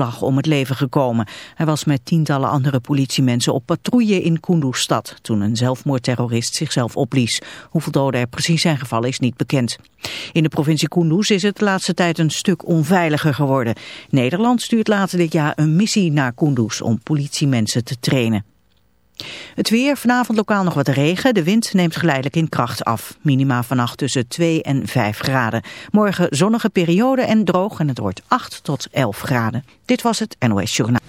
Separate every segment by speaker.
Speaker 1: lag om het leven gekomen. Hij was met tientallen andere politiemensen op patrouille in Kunduz-stad toen een zelfmoordterrorist zichzelf opblies. Hoeveel doden er precies zijn gevallen is niet bekend. In de provincie Kunduz is het de laatste tijd een stuk onveiliger geworden. Nederland stuurt later dit jaar een missie naar Kunduz om politiemensen te trainen. Het weer, vanavond lokaal nog wat regen. De wind neemt geleidelijk in kracht af. Minima vannacht tussen 2 en 5 graden. Morgen zonnige periode en droog en het wordt 8 tot 11 graden. Dit was het NOS Journaal.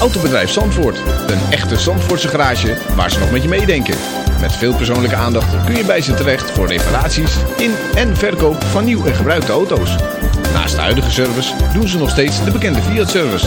Speaker 2: Autobedrijf Zandvoort. Een echte Zandvoortse garage waar ze nog met je meedenken. Met veel persoonlijke aandacht kun je bij ze terecht voor reparaties in en verkoop van nieuw en gebruikte auto's. Naast de huidige service doen ze nog steeds de bekende Fiat-service.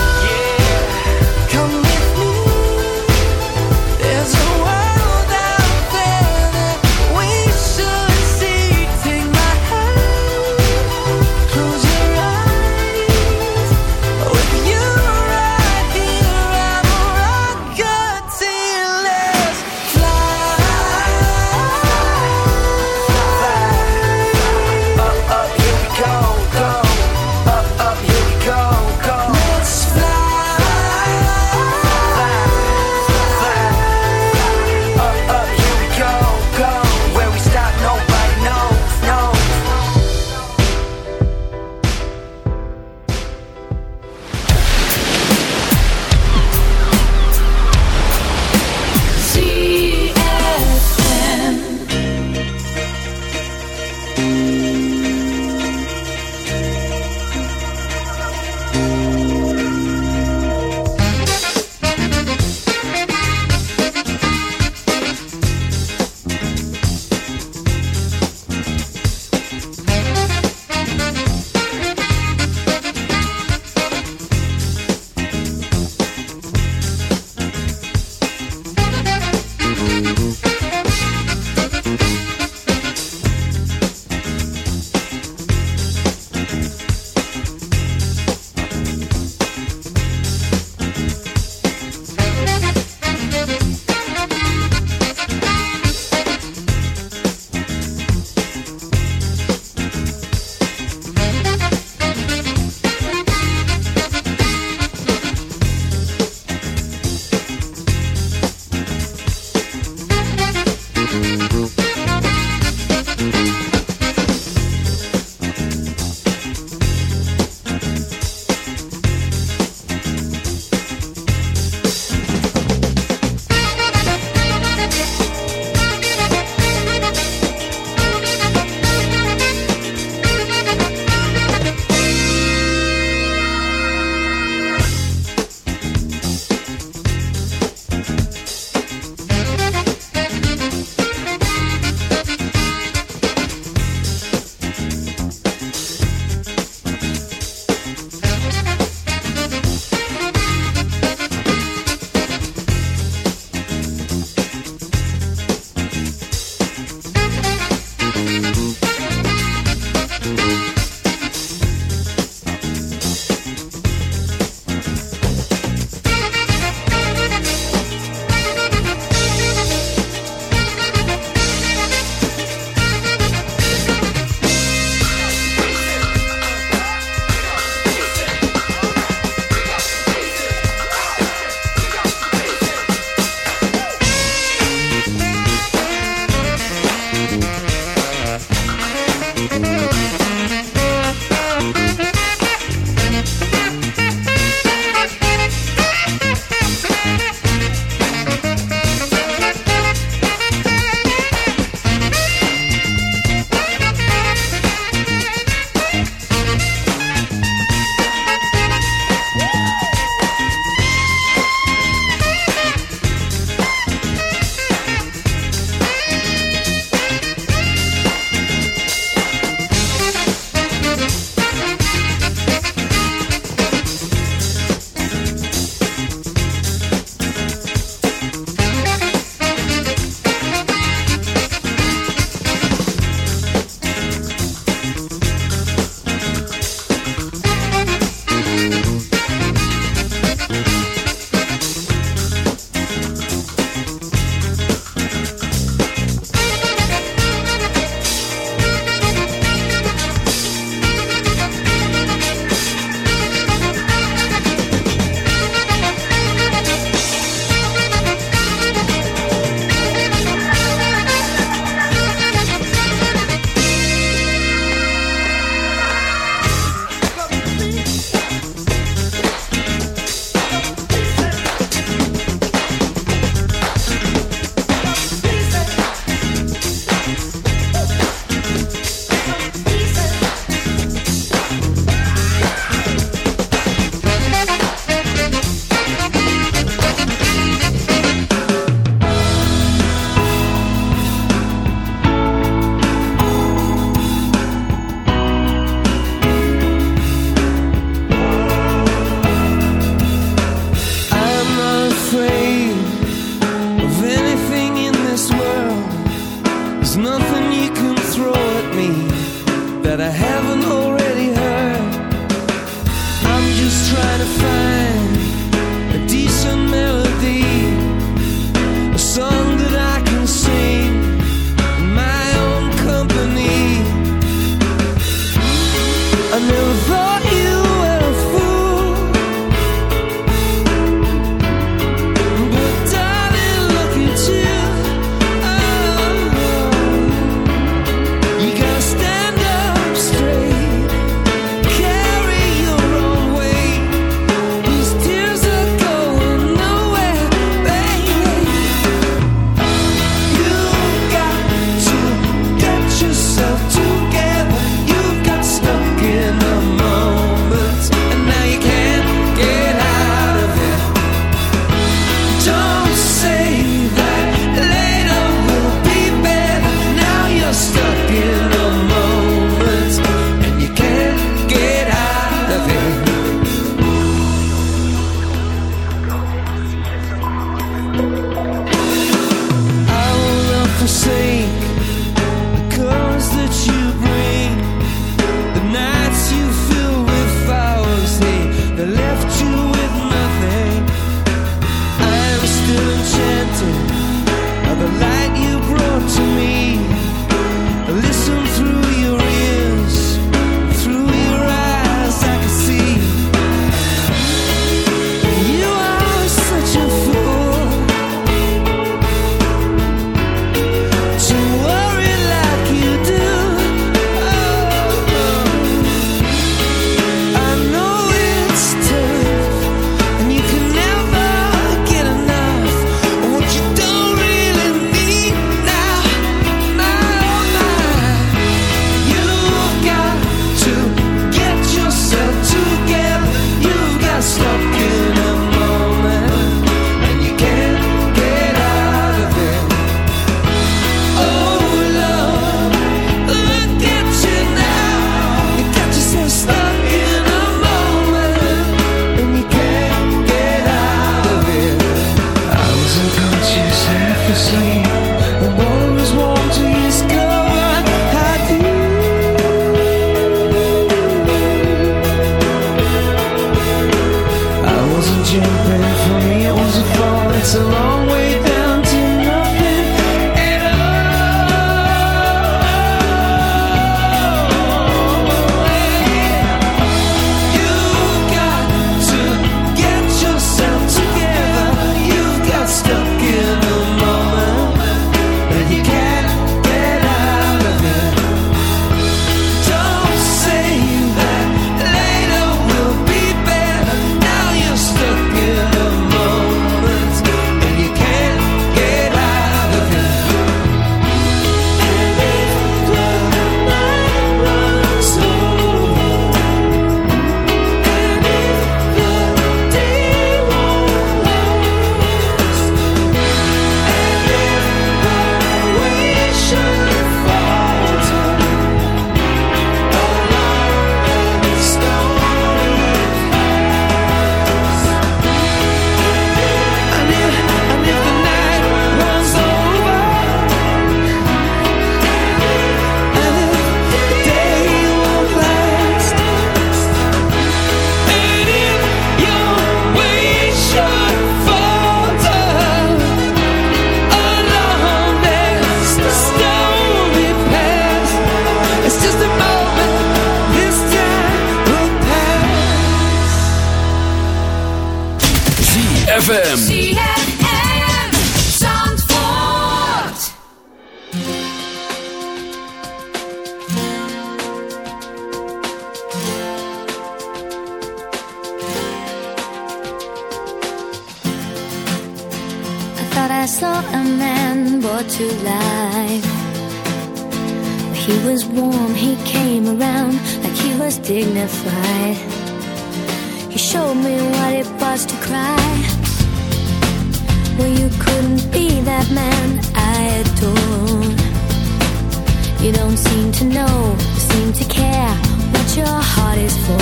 Speaker 3: You don't
Speaker 4: seem to know, seem to care what your heart is for.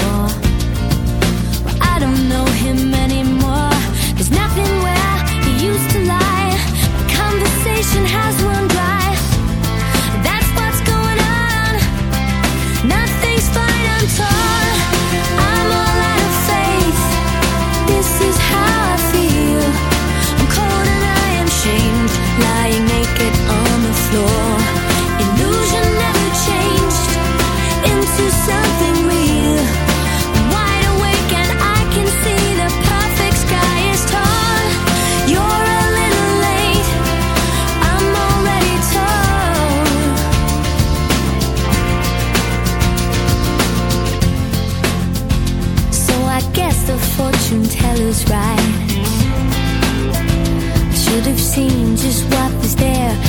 Speaker 4: I don't know him anymore.
Speaker 5: stare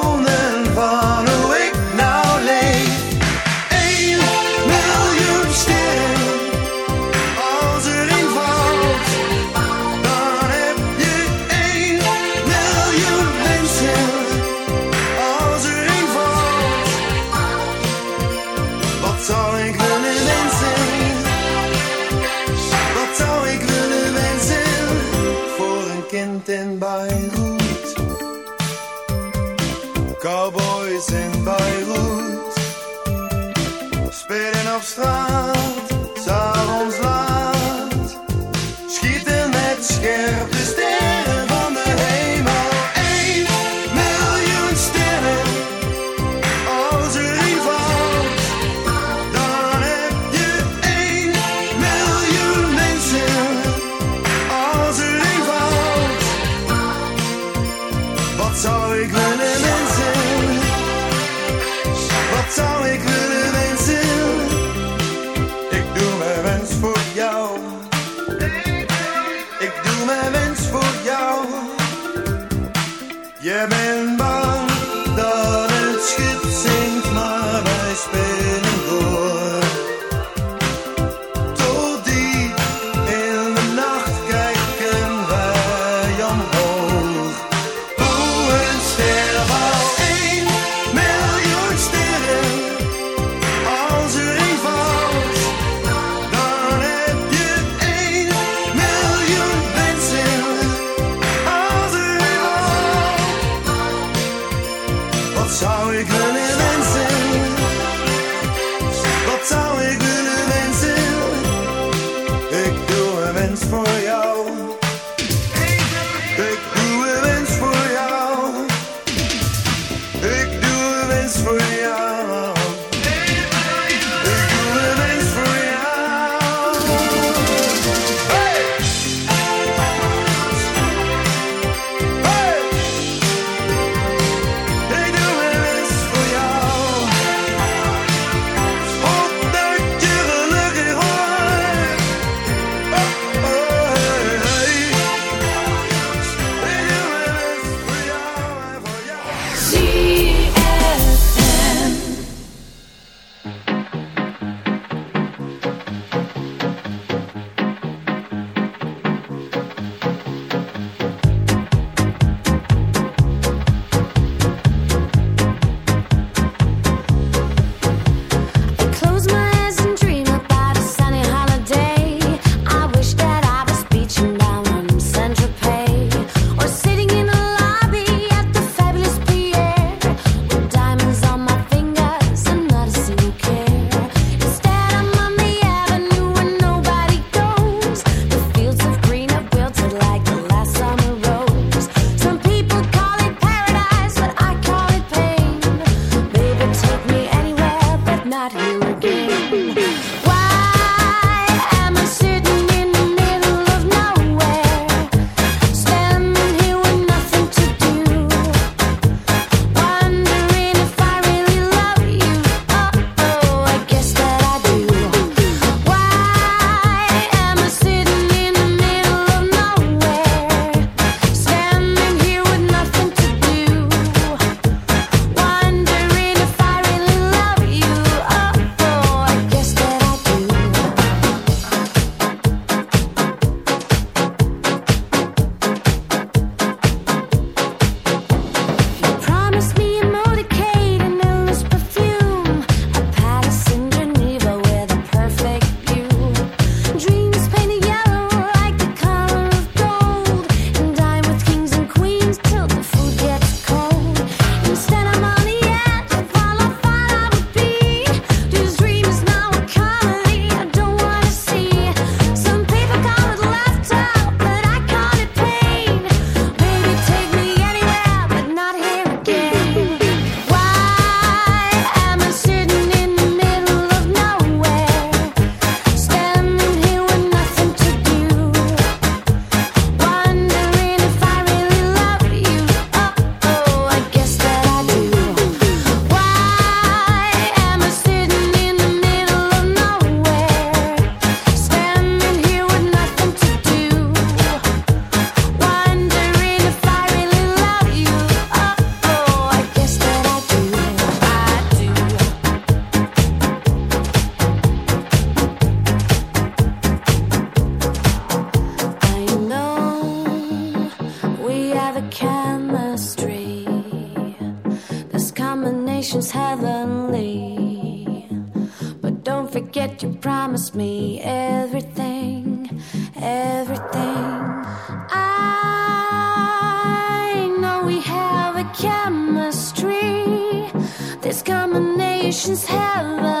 Speaker 4: Cause combination's heavenly. But don't forget you promised me everything, everything. I know we have a chemistry. This combination's heavenly.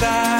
Speaker 6: side.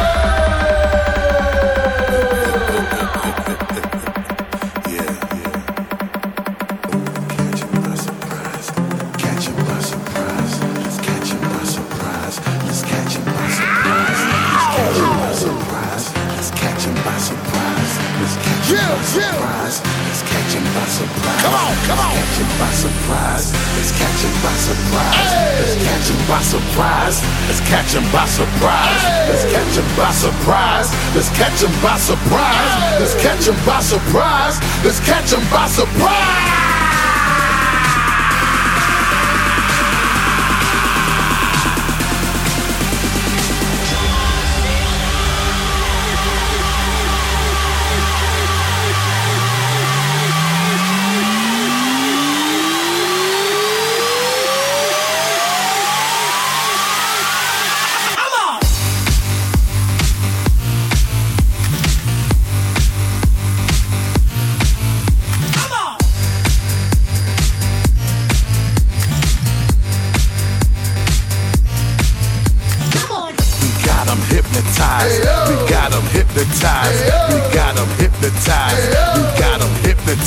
Speaker 7: chill. It's catching by surprise. Come on, come on. It's catching by surprise. It's catching by surprise. It's catching by surprise. It's catching by surprise. It's catching by surprise. It's catching by surprise. Let's by surprise. By surprise.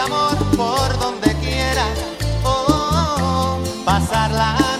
Speaker 8: amor por donde quiera, oh, oh, oh
Speaker 9: pasarla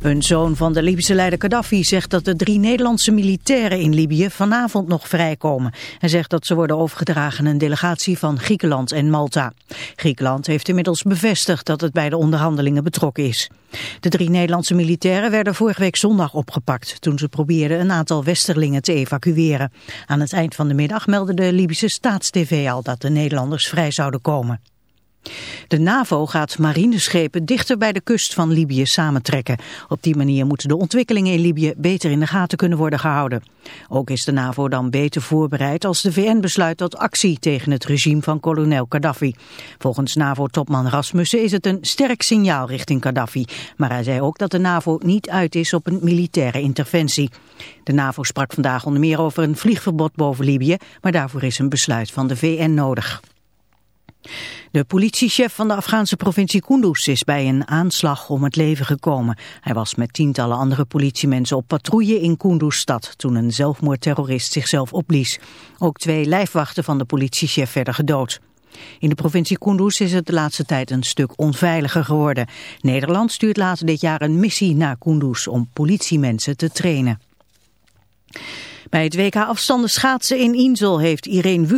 Speaker 1: Een zoon van de Libische leider Gaddafi zegt dat de drie Nederlandse militairen in Libië vanavond nog vrijkomen. Hij zegt dat ze worden overgedragen aan een delegatie van Griekenland en Malta. Griekenland heeft inmiddels bevestigd dat het bij de onderhandelingen betrokken is. De drie Nederlandse militairen werden vorige week zondag opgepakt toen ze probeerden een aantal westerlingen te evacueren. Aan het eind van de middag meldde de Libische staatstv al dat de Nederlanders vrij zouden komen. De NAVO gaat marineschepen dichter bij de kust van Libië samentrekken. Op die manier moeten de ontwikkelingen in Libië beter in de gaten kunnen worden gehouden. Ook is de NAVO dan beter voorbereid als de VN besluit tot actie tegen het regime van kolonel Gaddafi. Volgens NAVO-topman Rasmussen is het een sterk signaal richting Gaddafi. Maar hij zei ook dat de NAVO niet uit is op een militaire interventie. De NAVO sprak vandaag onder meer over een vliegverbod boven Libië, maar daarvoor is een besluit van de VN nodig. De politiechef van de Afghaanse provincie Kunduz is bij een aanslag om het leven gekomen. Hij was met tientallen andere politiemensen op patrouille in Kunduz-stad toen een zelfmoordterrorist zichzelf opblies. Ook twee lijfwachten van de politiechef werden gedood. In de provincie Kunduz is het de laatste tijd een stuk onveiliger geworden. Nederland stuurt later dit jaar een missie naar Kunduz om politiemensen te trainen. Bij het WK afstanden schaatsen in Insel heeft Irene Wüst